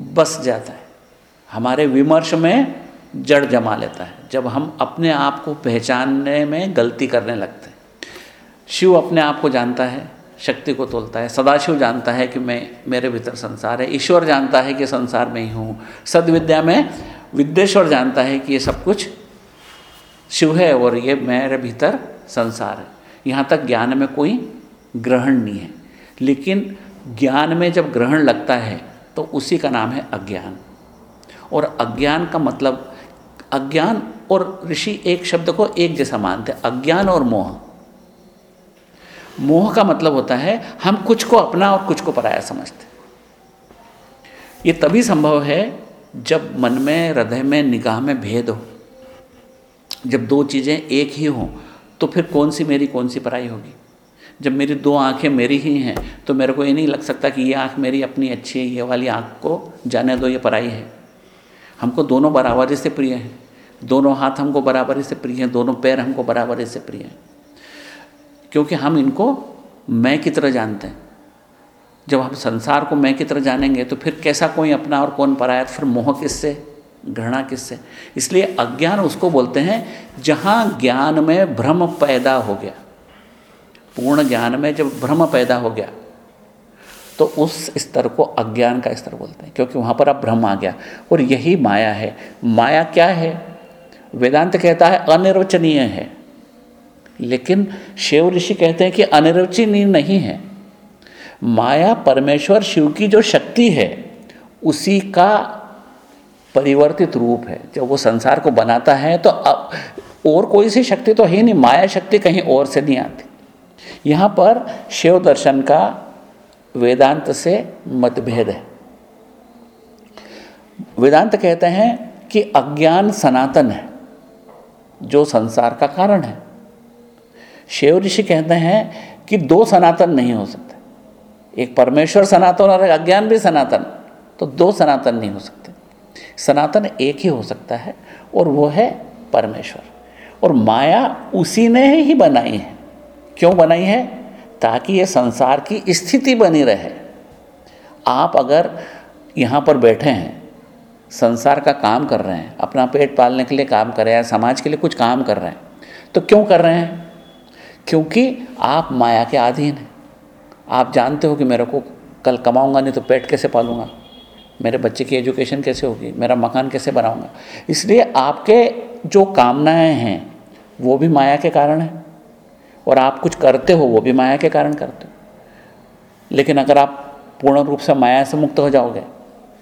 बस जाता है, हमारे विमर्श में जड़ जमा लेता है, जब हम अपने आप को पहचानने में गलती करने लगते हैं। शिव अपने आप को जानता है, शक्ति को तोलता है, सदाशिव जानता है कि मैं, मेरे भीतर संसार है, ईश्वर जानता है कि संसार में ही हूँ, सदविद्या में विद्येश्वर जानता है कि ये सब कुछ शिव है और ये मेरे भीतर संसार है। यहाँ तक ज्ञान में कोई ग्रहण नहीं है। लेकिन ज्ञान में जब ग्रहण लगता है तो उसी का नाम है अज्ञान। और अज्ञान का मतलब अज्ञान और ऋषि एक शब्द को एक जैसा मानते हैं, अज्ञान और मोह। मोह का मतलब होता है, हम कुछ को अपना और कुछ को पराया समझते ये तभी संभव है, जब मन में, हृदय में, निगाह में भेद हो। जब दो चीज़ें एक ही हों तो फिर कौन सी मेरी, कौन सी पराई होगी? जब मेरी दो आँखें मेरी ही हैं तो मेरे को ये नहीं लग सकता कि ये आँख मेरी अपनी अच्छी है, ये वाली आँख को जाने दो, ये पराई है। हमको दोनों बराबरी से प्रिय हैं। दोनों हाथ हमको बराबरी से प्रिय हैं, दोनों पैर हमको बराबरी से प्रिय हैं। क्योंकि हम इनको मैं की तरह जानते हैं। जब हम संसार को मैं की तरह जानेंगे तो फिर कैसा कोई अपना और कौन पराया फिर मोह किससे? घृणा किससे? इसलिए अज्ञान उसको बोलते हैं, जहाँ ज्ञान में भ्रम पैदा हो गया। पूर्ण ज्ञान में जब भ्रम पैदा हो गया तो उस स्तर को अज्ञान का स्तर बोलते हैं, क्योंकि वहाँ पर अब भ्रम आ गया। और यही माया है। माया क्या है? वेदांत कहता है, अनिर्वचनीय है। लेकिन शिव ऋषि कहते हैं कि अनिर्वचनीय नहीं है। माया परमेश्वर शिव की जो शक्ति है, उसी का परिवर्तित रूप है। जब वो संसार को बनाता है तो अब और कोई सी शक्ति तो है नहीं। माया शक्ति कहीं और से नहीं आती। यहाँ पर शिव दर्शन का वेदांत से मतभेद है। वेदांत कहते हैं कि अज्ञान सनातन है, जो संसार का कारण है। शिव ऋषि कहते हैं कि दो सनातन नहीं हो सकते। एक परमेश्वर सनातन और एक अज्ञान भी सनातन तो दो सनातन नहीं हो सकते। सनातन एक ही हो सकता है और वो है परमेश्वर। और माया उसी ने ही बनाई है। क्यों बनाई है? ताकि ये संसार की स्थिति बनी रहे। आप अगर यहाँ पर बैठे हैं, संसार का काम कर रहे हैं, अपना पेट पालने के लिए काम कर रहे हैं, समाज के लिए कुछ काम कर रहे हैं तो क्यों कर रहे हैं? क्योंकि आप माया के अधीन हैं। आप जानते हो कि मेरे को कल कमाऊँगा, नहीं तो पेट कैसे पालूँगा? मेरे बच्चे की एजुकेशन कैसे होगी? मेरा मकान कैसे बनाऊँगा? इसलिए आपके जो कामनाएँ हैं, वो भी माया के कारण है। और आप कुछ करते हो, वो भी माया के कारण करते हो। लेकिन अगर आप पूर्ण रूप से माया से मुक्त हो जाओगे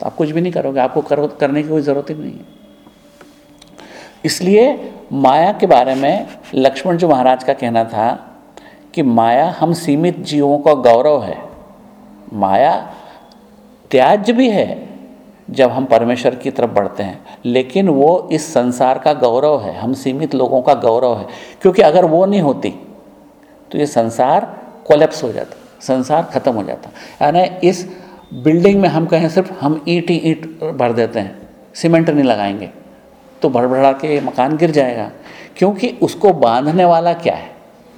तो आप कुछ भी नहीं करोगे, आपको करो, करने की कोई ज़रूरत ही नहीं है। इसलिए माया के बारे में लक्ष्मण जी महाराज का कहना था कि माया हम सीमित जीवों का गौरव है। माया त्याज भी है जब हम परमेश्वर की तरफ़ बढ़ते हैं, लेकिन वो इस संसार का गौरव है, हम सीमित लोगों का गौरव है। क्योंकि अगर वो नहीं होती तो ये संसार कोलेप्स हो जाता, संसार खत्म हो जाता। यानी इस बिल्डिंग में हम कहें सिर्फ़ हम ईंट ही ईंट भर देते हैं सीमेंट नहीं लगाएँगे तो भड़बड़ा के मकान गिर जाएगा। क्योंकि उसको बांधने वाला क्या है?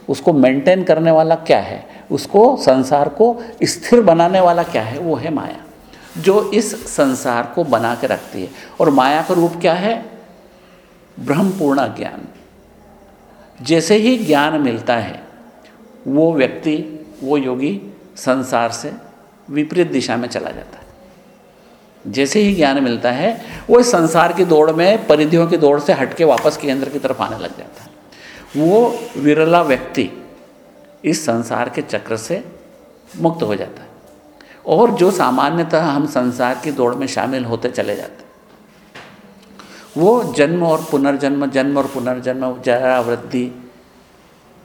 उसको मेंटेन करने वाला क्या है? उसको संसार को स्थिर बनाने वाला क्या है? वो है माया, जो इस संसार को बना के रखती है। और माया का रूप क्या है? ब्रह्मपूर्ण ज्ञान। जैसे ही ज्ञान मिलता है वो व्यक्ति, वो योगी संसार से विपरीत दिशा में चला जाता है। जैसे ही ज्ञान मिलता है, वो इस संसार की दौड़ में परिधियों की दौड़ से हटके वापस केंद्र की तरफ़ आने लग जाता है। वो विरला व्यक्ति इस संसार के चक्र से मुक्त हो जाता है। और जो सामान्यतः हम संसार की दौड़ में शामिल होते चले जाते वो जन्म और पुनर्जन्म, जन्म और पुनर्जन्म जरा वृद्धि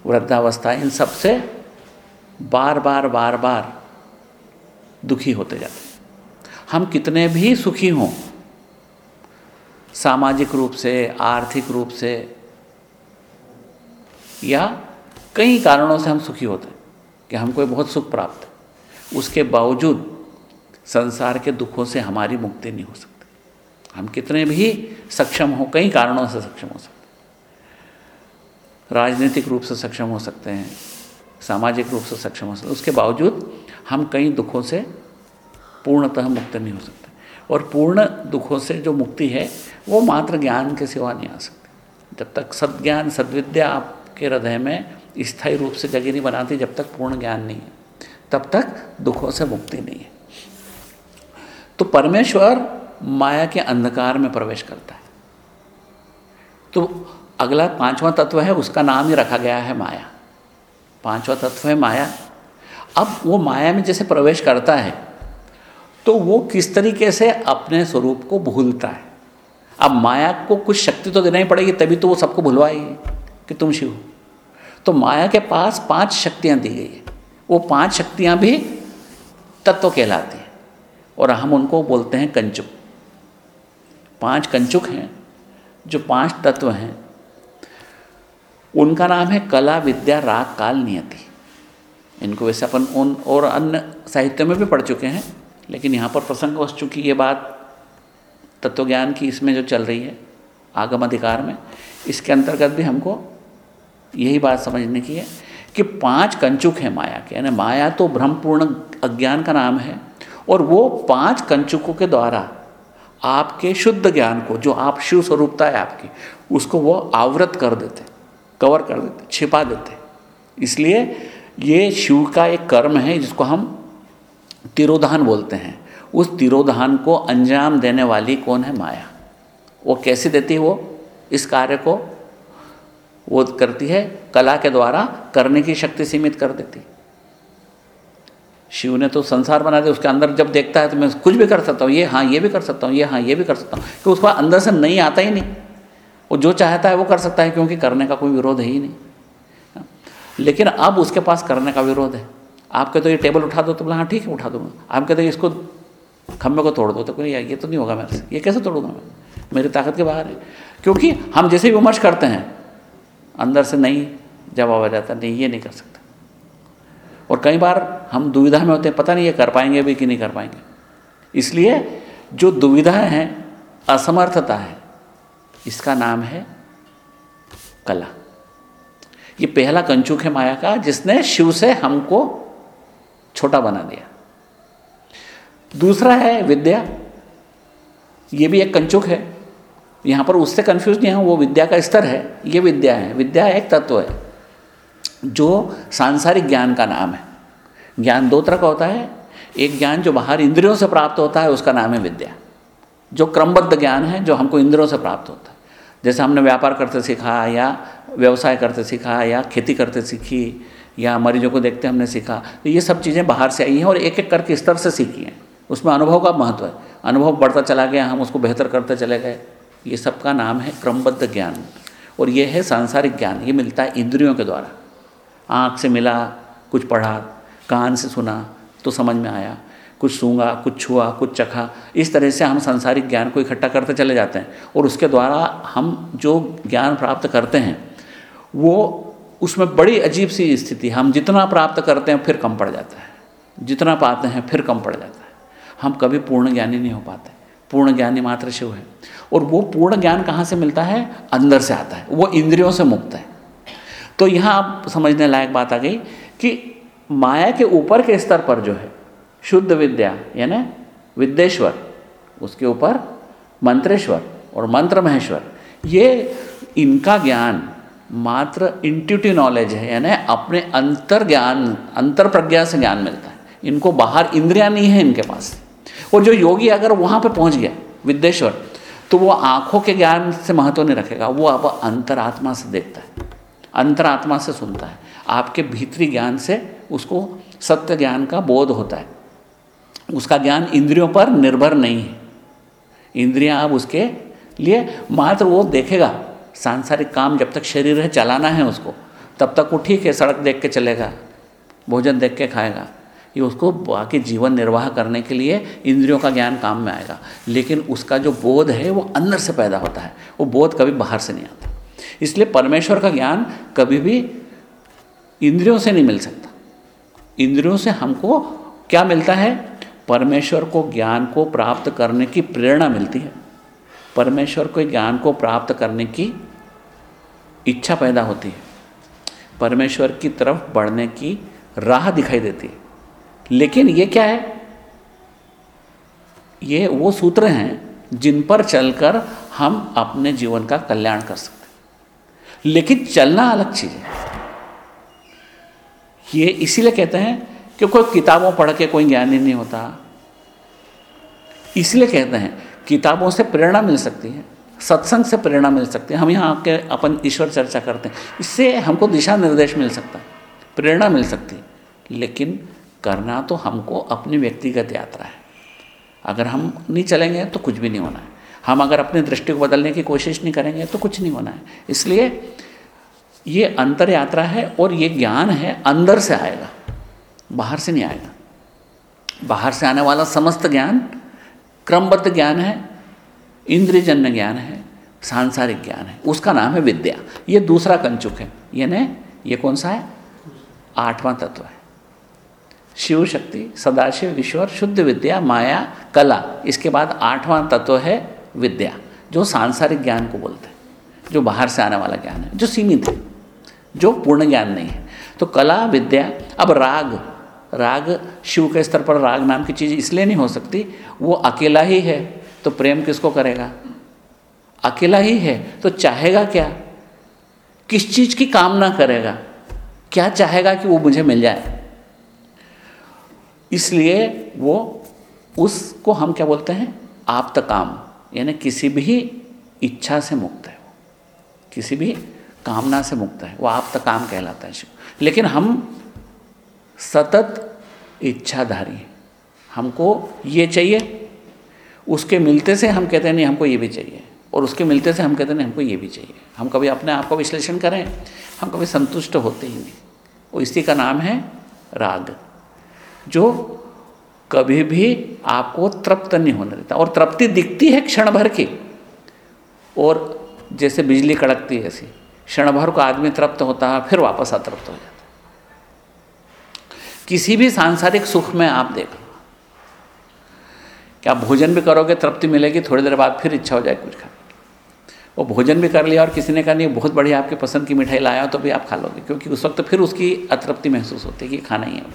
वृद्धावस्था, इन सबसे बार बार बार बार दुखी होते जाते हम कितने भी सुखी हों, सामाजिक रूप से, आर्थिक रूप से, या कई कारणों से हम सुखी होते हैं, कि हमको बहुत सुख प्राप्त है। उसके बावजूद संसार के दुखों से हमारी मुक्ति नहीं हो सकती। हम कितने भी सक्षम हो, कई कारणों से सक्षम हो सकते राजनीतिक रूप से सक्षम हो सकते हैं, सामाजिक रूप से सक्षम हो सकते हैं। उसके बावजूद हम कई दुखों से पूर्णतः मुक्त नहीं हो सकते। और पूर्ण दुखों से जो मुक्ति है, वो मात्र ज्ञान के सिवा नहीं आ सकती। जब तक सदज्ञान, सदविद्या आपके हृदय में स्थायी रूप से जगह नहीं बनाती, जब तक पूर्ण ज्ञान नहीं है, तब तक दुखों से मुक्ति नहीं है। तो परमेश्वर माया के अंधकार में प्रवेश करता है। तो अगला पांचवा तत्व है, उसका नाम ही रखा गया है माया। पांचवा तत्व है माया। अब वो माया में जैसे प्रवेश करता है तो वो किस तरीके से अपने स्वरूप को भूलता है? अब माया को कुछ शक्ति तो देना ही पड़ेगी, तभी तो वो सबको भुलवाएगी कि तुम शिव तो माया के पास पाँच शक्तियाँ दी गई है। वो पाँच शक्तियाँ भी तत्व कहलाती हैं, और हम उनको बोलते हैं कंचुक। पाँच कंचुक हैं, जो पाँच तत्व हैं उनका नाम है कला विद्या राग काल नियति। इनको वैसे अपन उन और अन्य साहित्य में भी पढ़ चुके हैं, लेकिन यहाँ पर प्रसंग प्रसंगवश चूँकि ये बात तत्वज्ञान की इसमें जो चल रही है, आगम अधिकार में, इसके अंतर्गत भी हमको यही बात समझने की है कि पाँच कंचुक हैं माया के। यानी माया तो ब्रह्मपूर्ण अज्ञान का नाम है, और वो पाँच कंचुकों के द्वारा आपके शुद्ध ज्ञान को, जो आप शिव स्वरूपता है आपकी, उसको वो आवृत कर देते कवर कर देते, छिपा देते। इसलिए ये शिव का एक कर्म है, जिसको हम तिरोधान बोलते हैं। उस तिरोधान को अंजाम देने वाली कौन है? माया। वो कैसे देती है वो? इस कार्य को वो करती है, कला के द्वारा करने की शक्ति सीमित कर देती। शिव ने तो संसार बना दिया, उसके अंदर जब देखता है तो मैं कुछ भी कर सकता हूँ, ये हाँ ये भी कर सकता हूँ, ये हाँ ये भी कर सकता हूँ कि उसको अंदर से नहीं आता ही नहीं। वो जो चाहता है वो कर सकता है, क्योंकि करने का कोई विरोध है ही नहीं। लेकिन अब उसके पास करने का विरोध है। आप कहते तो ये टेबल उठा दो तो बोला हाँ ठीक है, उठा दूँगा। आप कहते इसको खंभे को तोड़ दो। तो कोई ये तो नहीं होगा मेरे से। ये कैसे तोड़ूँगा मैं? मेरी ताकत के बाहर है। क्योंकि हम जैसे विमर्श करते हैं, अंदर से नहीं जवाब आ जाता, नहीं, ये नहीं कर सकते। और कई बार हम दुविधा में होते हैं, पता नहीं, ये कर पाएँगे भी कि नहीं कर पाएँगे? इसलिए जो दुविधाएँ हैं, असमर्थता है इसका नाम है कला। ये पहला कंचुक है माया का, जिसने शिव से हमको छोटा बना दिया। दूसरा है विद्या। ये भी एक कंचुक है। यहाँ पर उससे कंफ्यूज नहीं है, वो विद्या का स्तर है। ये विद्या है। विद्या एक तत्व है, जो सांसारिक ज्ञान का नाम है। ज्ञान दो तरह का होता है। एक ज्ञान जो बाहर इंद्रियों से प्राप्त होता है, उसका नाम है विद्या। जो क्रमबद्ध ज्ञान है, जो हमको इंद्रियों से प्राप्त होता है। जैसे हमने व्यापार करते सीखा या व्यवसाय करते सीखा या खेती करते सीखी या मरीजों को देखते हमने सीखा तो ये सब चीज़ें बाहर से आई हैं और एक एक करके स्तर से सीखी हैं। उसमें अनुभव का महत्व है। अनुभव बढ़ता चला गया, हम उसको बेहतर करते चले गए। ये सब का नाम है क्रमबद्ध ज्ञान। और ये है सांसारिक ज्ञान। ये मिलता है इंद्रियों के द्वारा। आँख से मिला, कुछ पढ़ा, कान से सुना तो समझ में आया। कुछ सूँगा कुछ छुआ, कुछ चखा, इस तरह से हम सांसारिक ज्ञान को इकट्ठा करते चले जाते हैं और उसके द्वारा हम जो ज्ञान प्राप्त करते हैं, वो उसमें बड़ी अजीब सी स्थिति, हम जितना प्राप्त करते हैं फिर कम पड़ जाता है। जितना पाते हैं फिर कम पड़ जाता है। हम कभी पूर्ण ज्ञानी नहीं हो पाते, पूर्ण ज्ञानी मात्र शिव है। और वो पूर्ण ज्ञान कहाँ से मिलता है? अंदर से आता है, वो इंद्रियों से मुक्त है। तो यहाँ आप समझने लायक बात आ गई कि माया के ऊपर के स्तर पर जो है शुद्ध विद्या, यानी विद्येश्वर, उसके ऊपर मंत्रेश्वर और मंत्र महेश्वर। ये इनका ज्ञान मात्र इंट्यूटिव नॉलेज है, यानी अपने अंतर ज्ञान, अंतर प्रज्ञा से ज्ञान मिलता है। इनको बाहर इंद्रिया नहीं है इनके पास। और जो योगी अगर वहाँ पे पहुँच गया, विद्येश्वर तो वो आँखों के ज्ञान से महत्व नहीं रखेगा, वो अब अंतरात्मा से देखता है। अंतरात्मा से सुनता है। आपके भीतरी ज्ञान से उसको सत्य ज्ञान का बोध होता है। उसका ज्ञान इंद्रियों पर निर्भर नहीं है। इंद्रियाँ अब उसके लिए मात्र वो देखेगा। सांसारिक काम जब तक शरीर है, चलाना है उसको, तब तक वो ठीक है, सड़क देख के चलेगा, भोजन देख के खाएगा। ये उसको बाकी जीवन निर्वाह करने के लिए इंद्रियों का ज्ञान काम में आएगा। लेकिन उसका जो बोध है, वो अंदर से पैदा होता है। वो बोध कभी बाहर से नहीं आता। इसलिए परमेश्वर का ज्ञान कभी भी इंद्रियों से नहीं मिल सकता। इंद्रियों से हमको क्या मिलता है? परमेश्वर को ज्ञान को प्राप्त करने की प्रेरणा मिलती है। परमेश्वर को ज्ञान को प्राप्त करने की इच्छा पैदा होती है। परमेश्वर की तरफ़ बढ़ने की राह दिखाई देती है। लेकिन ये क्या है? ये वो सूत्र हैं जिन पर चलकर हम अपने जीवन का कल्याण कर सकते हैं। लेकिन चलना अलग चीज़ है। ये इसीलिए कहते हैं कि कोई किताबों पढ़ के कोई ज्ञानी नहीं होता। इसलिए कहते हैं, किताबों से प्रेरणा मिल सकती है, सत्संग से प्रेरणा मिल सकती है। हम यहाँ आके अपन ईश्वर चर्चा करते हैं। इससे हमको दिशा निर्देश मिल सकता है प्रेरणा मिल सकती है। लेकिन करना तो हमको अपनी व्यक्तिगत यात्रा है। अगर हम नहीं चलेंगे तो कुछ भी नहीं होना है। हम अगर अपनी दृष्टि को बदलने की कोशिश नहीं करेंगे तो कुछ नहीं होना है। इसलिए ये अंतर यात्रा है और ये ज्ञान है, अंदर से आएगा। बाहर से नहीं आएगा बाहर से आने वाला समस्त ज्ञान क्रमबद्ध ज्ञान है, इंद्रियजन्य ज्ञान है, सांसारिक ज्ञान है। उसका नाम है विद्या। ये दूसरा कंचुक है। यानी ये कौन सा है? आठवां तत्व है। शिव शक्ति, सदाशिव, ईश्वर, शुद्ध विद्या, माया, कला। इसके बाद आठवां तत्व है विद्या, जो सांसारिक ज्ञान को बोलते हैं, जो बाहर से आने वाला ज्ञान है, जो सीमित है, जो पूर्ण ज्ञान नहीं है। तो कला, विद्या, अब राग राग, शिव के स्तर पर राग नाम की चीज़ इसलिए नहीं हो सकती, वो अकेला ही है तो प्रेम किसको करेगा? अकेला ही है तो चाहेगा क्या? किस चीज़ की कामना करेगा? क्या चाहेगा कि वो मुझे मिल जाए? इसलिए वो उसको हम क्या बोलते हैं? आप काम, यानी किसी भी इच्छा से मुक्त है किसी भी कामना से मुक्त है, वो आप काम कहलाता है शिव। लेकिन हम सतत इच्छाधारी हमको ये चाहिए, उसके मिलते से हम कहते हैं, नहीं, हमको ये भी चाहिए। और उसके मिलते से हम कहते हैं, नहीं, हमको ये भी चाहिए। हम कभी अपने आप को विश्लेषण करें, हम कभी संतुष्ट होते ही नहीं। और इसी का नाम है राग, जो कभी भी आपको तृप्त नहीं होने देता। और तृप्ति दिखती है क्षण भर की। और जैसे बिजली कड़कती है ऐसी क्षण भर को आदमी तृप्त होता है, फिर वापस अतृप्त हो जाता है। किसी भी सांसारिक सुख में आप देख लो। कि आप भोजन भी करोगे, तृप्ति मिलेगी, थोड़ी देर बाद फिर इच्छा हो जाए कुछ खाने वो भोजन भी कर लिया और किसी ने कहा, नहीं, बहुत बढ़िया, आपके पसंद की मिठाई लाया तो भी आप खा लोगे। क्योंकि उस वक्त फिर उसकी अतृप्ति महसूस होती है कि खाना ही है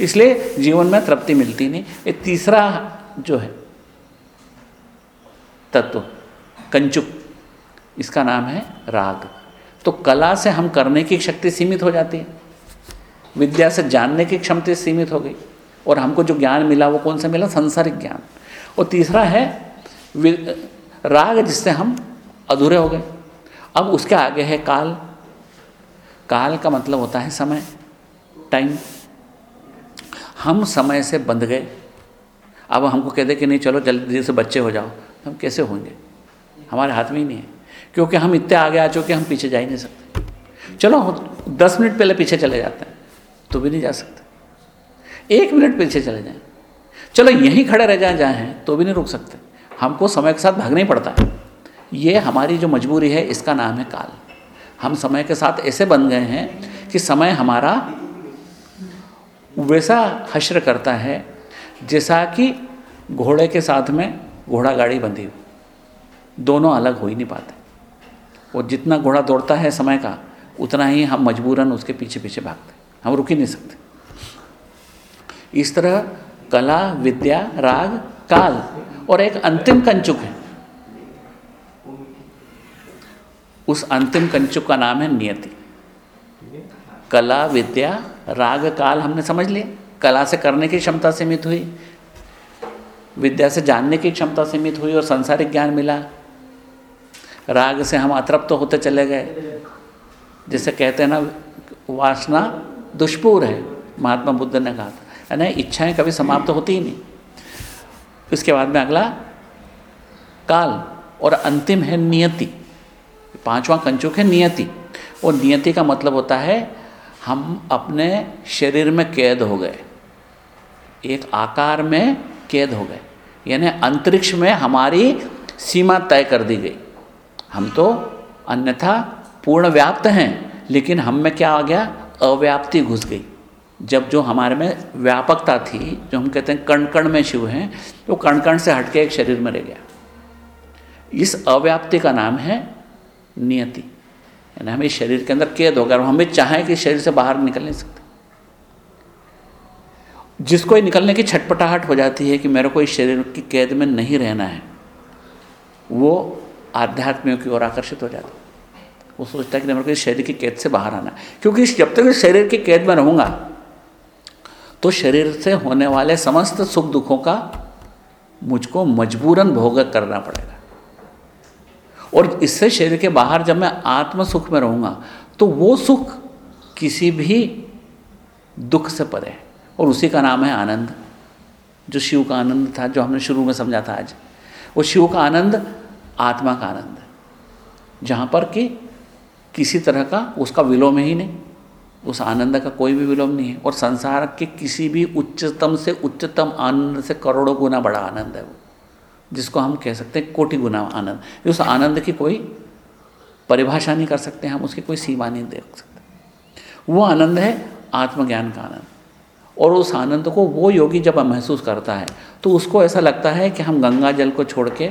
इसलिए जीवन में तृप्ति मिलती नहीं। ये तीसरा जो है, तत्व कंचुक इसका नाम है राग। तो कला से हम करने की शक्ति सीमित हो जाती है। विद्या से जानने की क्षमता सीमित हो गई। और हमको जो ज्ञान मिला, वो कौन सा मिला? संसारिक ज्ञान। और तीसरा है राग जिससे हम अधूरे हो गए। अब उसके आगे है काल। काल का मतलब होता है समय। टाइम। हम समय से बंध गए। अब हमको कह दे कि नहीं, चलो जल्दी से बच्चे हो जाओ। हम कैसे होंगे? हमारे हाथ में ही नहीं है। क्योंकि हम इतने आगे आ चुके हम पीछे जा ही नहीं सकते। चलो, दस मिनट पहले पीछे चले जाते हैं। तो भी नहीं जा सकते। एक मिनट पीछे चले जाएँ। चलो यहीं खड़े रह जाए जाए हैं तो भी नहीं रुक सकते। हमको समय के साथ भागना ही पड़ता है। ये हमारी जो मजबूरी है, इसका नाम है काल। हम समय के साथ ऐसे बन गए हैं कि समय हमारा वैसा हश्र करता है, जैसा कि घोड़े के साथ में घोड़ा गाड़ी बंधी हो। दोनों अलग हो ही नहीं पाते। और जितना घोड़ा दौड़ता है समय का, उतना ही हम मजबूरन उसके पीछे पीछे भागते हम रुक ही नहीं सकते। इस तरह कला, विद्या, राग, काल और एक अंतिम कंचुक है। उस अंतिम कंचुक का नाम है नियति। कला, विद्या, राग, काल हमने समझ लिया कला से करने की क्षमता सीमित हुई, विद्या से जानने की क्षमता सीमित हुई और संसारिक ज्ञान मिला। राग से हम अतृप्त तो होते चले गए। जैसे कहते हैं ना, वासना दुष्पूर है, महात्मा बुद्ध ने कहा था। ना इच्छाएँ कभी समाप्त होती ही नहीं। उसके बाद में अगला, काल और अंतिम है नियति। पांचवा कंचुक है नियति। और नियति का मतलब होता है, हम अपने शरीर में कैद हो गए। एक आकार में कैद हो गए। यानी अंतरिक्ष में हमारी सीमा तय कर दी गई। हम तो अन्यथा पूर्ण व्याप्त हैं, लेकिन हम में क्या आ गया? अव्याप्ति घुस गई। जब जो हमारे में व्यापकता थी, जो हम कहते हैं कण कण में शिव हैं, वो तो कण कण से हटके एक शरीर में रह गया। इस अव्याप्ति का नाम है नियति। यानी हमें शरीर के अंदर कैद हो गया और हम चाहें कि शरीर से बाहर निकल नहीं सकते। जिसको ये निकलने की छटपटाहट हो जाती है कि मेरे को इस शरीर की कैद में नहीं रहना है, वो आध्यात्मियों की ओर आकर्षित हो जाता वो सोचता है कि मेरे को इस शरीर की कैद से बाहर आना क्योंकि जब तक इस शरीर की कैद में रहूँगा तो शरीर से होने वाले समस्त सुख दुखों का मुझको मजबूरन भोग करना पड़ेगा। और इससे शरीर के बाहर जब मैं आत्म सुख में रहूँगा तो वो सुख किसी भी दुख से परे है। और उसी का नाम है आनंद। जो शिव का आनंद था, जो हमने शुरू में समझा था आज, वो शिव का आनंद आत्मा का आनंद जहाँ पर कि किसी तरह का उसका विलोम ही नहीं। उस आनंद का कोई भी विलोम नहीं है। और संसार के किसी भी उच्चतम से उच्चतम आनंद से करोड़ों गुना बड़ा आनंद है वो, जिसको हम कह सकते हैं कोटि गुना आनंद। उस आनंद की कोई परिभाषा नहीं कर सकते, हम उसकी कोई सीमा नहीं देख सकते। वो आनंद है आत्मज्ञान का आनंद। और उस आनंद को वो योगी जब महसूस करता है तो उसको ऐसा लगता है कि हम गंगा जल को छोड़ के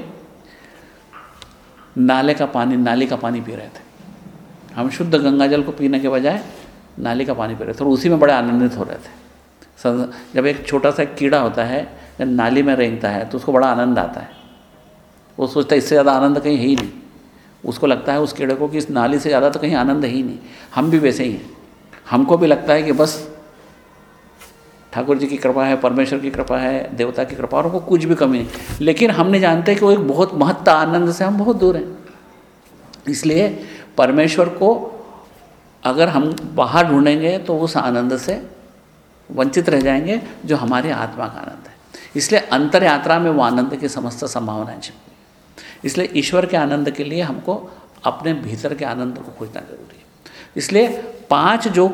नाले का पानी, नाली का पानी पी रहे थे। हम शुद्ध गंगा जल को पीने के बजाय नाली का पानी पी रहे थे और उसी में बड़े आनंदित हो रहे थे। जब एक छोटा सा कीड़ा होता है, जब नाली में रेंगता है तो उसको बड़ा आनंद आता है। वो सोचता है, इससे ज़्यादा आनंद कहीं है ही नहीं। उसको लगता है उस कीड़े को कि इस नाली से ज़्यादा तो कहीं आनंद है नहीं। हम भी वैसे ही हैं। हमको भी लगता है कि बस ठाकुर जी की कृपा है, परमेश्वर की कृपा है, देवता की कृपा, और उनको कुछ भी कमी नहीं। लेकिन हम नहीं जानते कि वो एक बहुत महत्ता आनंद से हम बहुत दूर हैं। इसलिए परमेश्वर को अगर हम बाहर ढूंढेंगे तो उस आनंद से वंचित रह जाएँगे, जो हमारी आत्मा का आनंद है। इसलिए अंतर यात्रा में वो आनंद की समस्त संभावनाएँ छिपी इसलिए ईश्वर के आनंद के लिए हमको अपने भीतर के आनंद को खोजना ज़रूरी है। इसलिए पाँच जो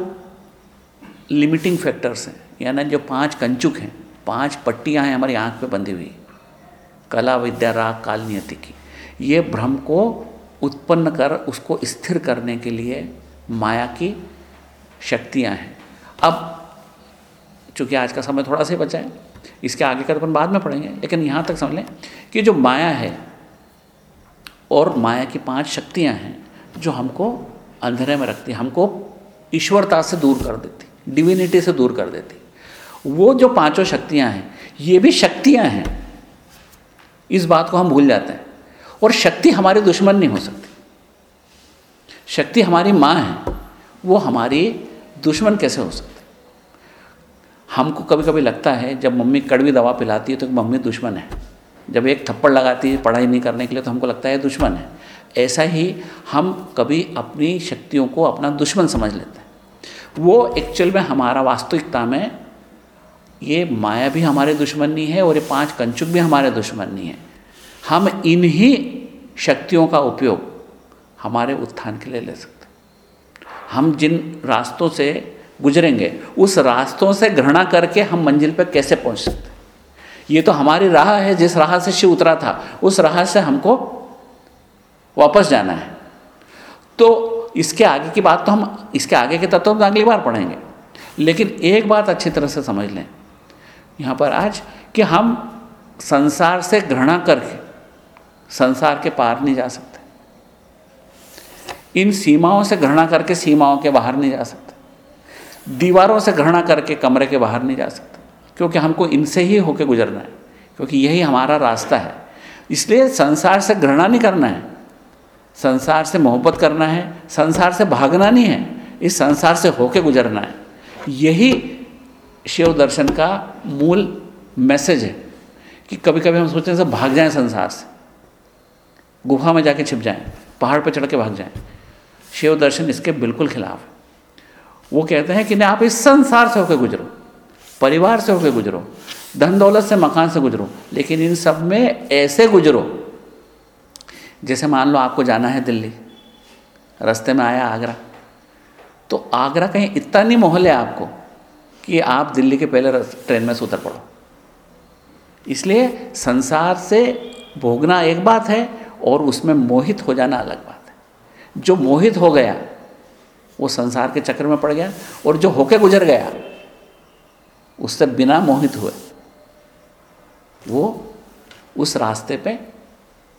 लिमिटिंग फैक्टर्स हैं, यानी जो पाँच कंचुक हैं, पाँच पट्टियाँ हैं हमारी आँख पे बंधी हुई, कला, विद्या, राग, काल, नियति की, ये भ्रम को उत्पन्न कर, उसको स्थिर करने के लिए माया की शक्तियाँ हैं। अब, चूँकि आज का समय थोड़ा सा बचा है, इसके आगे का तो अपन बाद में पढ़ेंगे, लेकिन यहाँ तक समझ लें कि जो माया है और माया की पाँच शक्तियाँ हैं, जो हमको अंधेरे में रखती, हमको ईश्वरता से दूर कर देती डिविनिटी से दूर कर देती। वो जो पाँचों शक्तियाँ हैं, ये भी शक्तियाँ हैं। इस बात को हम भूल जाते हैं। और शक्ति हमारे दुश्मन नहीं हो सकती। शक्ति हमारी माँ है, वो हमारी दुश्मन कैसे हो सकती? हमको कभी कभी लगता है, जब मम्मी कड़वी दवा पिलाती है तो मम्मी दुश्मन है। जब एक थप्पड़ लगाती है पढ़ाई नहीं करने के लिए तो हमको लगता है दुश्मन है। ऐसा ही हम कभी अपनी शक्तियों को अपना दुश्मन समझ लेते हैं। वो एक्चुअल में हमारा वास्तविकता में ये माया भी हमारे दुश्मन नहीं है और ये पाँच कंचुक भी हमारे दुश्मन नहीं है। हम इन्हीं शक्तियों का उपयोग हमारे उत्थान के लिए ले सकते हम जिन रास्तों से गुजरेंगे, उस रास्तों से घृणा करके हम मंजिल पर कैसे पहुँच सकते ये तो हमारी राह है, जिस राह से शिव उतरा था, उस राह से हमको वापस जाना है। तो इसके आगे की बात तो हम, इसके आगे के तत्व तो अगली बार पढ़ेंगे। लेकिन एक बात अच्छी तरह से समझ लें। यहाँ पर आज कि हम संसार से घृणा करके संसार के पार नहीं जा सकते। इन सीमाओं से घृणा करके सीमाओं के बाहर नहीं जा सकते। दीवारों से घृणा करके कमरे के बाहर नहीं जा सकते। क्योंकि हमको इनसे ही होके गुजरना है, क्योंकि यही हमारा रास्ता है। इसलिए संसार से घृणा नहीं करना है। संसार से मोहब्बत करना है, संसार से भागना नहीं है, इस संसार से होके गुजरना है। यही शिव दर्शन का मूल मैसेज है कि कभी कभी हम सोचते हैं सब भाग जाएँ संसार से। गुफा में जाके छिप जाएँ, पहाड़ पर चढ़ के भाग जाएँ। शिव दर्शन इसके बिल्कुल खिलाफ है। वो कहते हैं कि नहीं आप इस संसार से होकर गुजरो, परिवार से होकर गुजरो धन दौलत से, मकान से गुजरो, लेकिन इन सब में ऐसे गुजरो, जैसे मान लो आपको जाना है दिल्ली, रास्ते में आया आगरा तो आगरा कहीं इतना नहीं मोहल है आपको कि आप दिल्ली के पहले ट्रेन में से उतर पड़ो। इसलिए संसार से भोगना एक बात है और उसमें मोहित हो जाना अलग बात है। जो मोहित हो गया, वो संसार के चक्र में पड़ गया और जो होके गुजर गया, उससे बिना मोहित हुए, वो उस रास्ते पे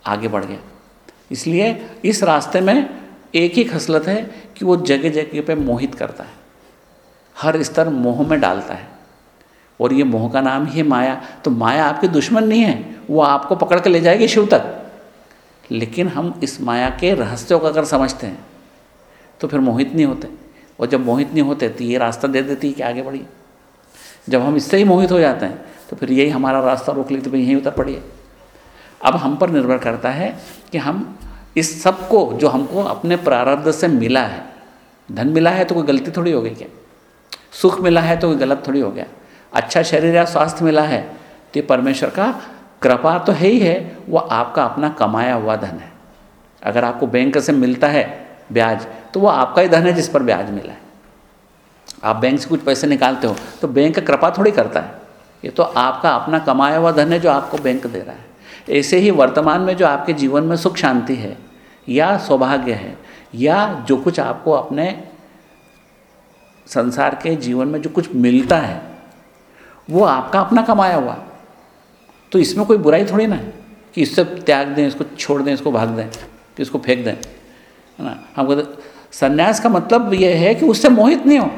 आगे बढ़ गया। इसलिए इस रास्ते में एक ही खसलत है कि वो जगह जगह पे मोहित करता है। हर स्तर मोह में डालता है। और ये मोह का नाम ही माया। तो माया आपके दुश्मन नहीं है, वो आपको पकड़ के ले जाएगी शिव तक। लेकिन हम इस माया के रहस्यों को अगर समझते हैं तो फिर मोहित नहीं होते। और जब मोहित नहीं होते तो ये रास्ता दे देती है कि आगे बढ़िए। जब हम इससे ही मोहित हो जाते हैं तो फिर यही हमारा रास्ता रोक लेते यहीं उतर पड़िए। अब हम पर निर्भर करता है कि हम इस सबको जो हमको अपने प्रारब्ध से मिला है, धन मिला है तो कोई गलती थोड़ी हो गई क्या? सुख मिला है तो कोई गलत थोड़ी हो गया। अच्छा शरीर या स्वास्थ्य मिला है तो ये परमेश्वर का कृपा तो है ही है, वो आपका अपना कमाया हुआ धन है। अगर आपको बैंक से मिलता है ब्याज तो वो आपका ही धन है जिस पर ब्याज मिला है। आप बैंक से कुछ पैसे निकालते हो तो बैंक कृपा थोड़ी करता है। ये तो आपका अपना कमाया हुआ धन है जो आपको बैंक दे रहा है। ऐसे ही वर्तमान में जो आपके जीवन में सुख शांति है, या सौभाग्य है, या जो कुछ आपको अपने संसार के जीवन में जो कुछ मिलता है, वो आपका अपना कमाया हुआ तो इसमें कोई बुराई थोड़ी ना है कि इससे त्याग दें, इसको छोड़ दें, इसको भाग दें, कि इसको फेंक दें, है ना? हम कहते संन्यास का मतलब यह है कि उससे मोहित नहीं हो।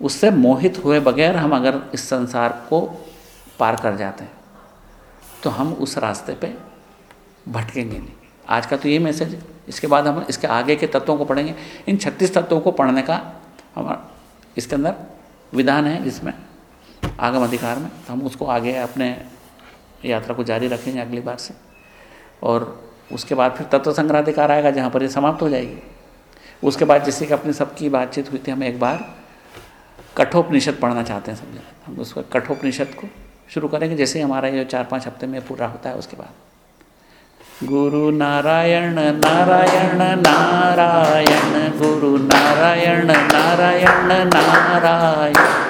उससे मोहित हुए बगैर हम अगर इस संसार को पार कर जाते हैं तो हम उस रास्ते पे भटकेंगे नहीं। आज का तो ये मैसेज है। इसके बाद हम, इसके आगे के तत्वों को पढ़ेंगे। इन छत्तीस तत्वों को पढ़ने का हमारा, इसके अंदर विधान है जिसमें आगम अधिकार में तो हम उसको आगे अपने यात्रा को जारी रखेंगे अगली बार से। और उसके बाद फिर तत्व संग्रहाधिकार आएगा, जहाँ पर ये समाप्त हो जाएगी। उसके बाद जैसे कि अपनी सबकी बातचीत हुई थी, हम एक बार कठोपनिषद पढ़ना चाहते हैं समझे हम उसको कठोपनिषद को शुरू करेंगे, जैसे हमारा ये चार पाँच हफ़्ते में पूरा होता है, उसके बाद। गुरु नारायण नारायण नारायण, गुरु नारायण नारायण नारायण।